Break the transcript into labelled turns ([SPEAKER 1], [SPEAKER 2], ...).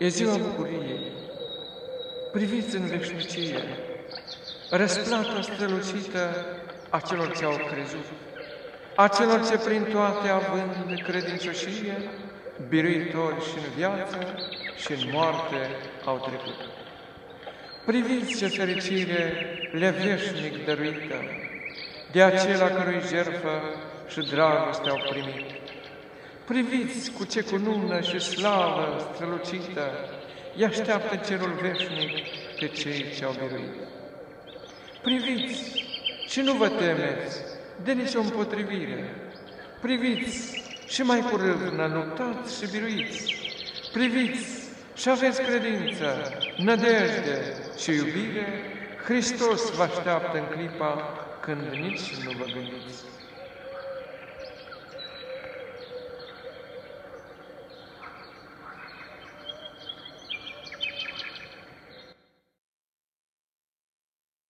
[SPEAKER 1] E ziua bucuriei. Priviți în veșnicie răsplata strălucită a celor ce au crezut, a celor ce prin toate având credincioșie, biruitori și în viață și în moarte au trecut. Priviți ce fericire le veșnic dăruită, de acela cărui jertfă și dragoste au primit. Priviți cu ce cunună și slavă strălucită îi așteaptă cerul veșnic pe cei ce au biruit. Priviți și nu vă temeți de nicio împotrivire. Priviți și mai curând luptați și biruiți. Priviți și aveți credință, nădejde și iubire, Hristos vă așteaptă în clipa când nici nu vă gândiți.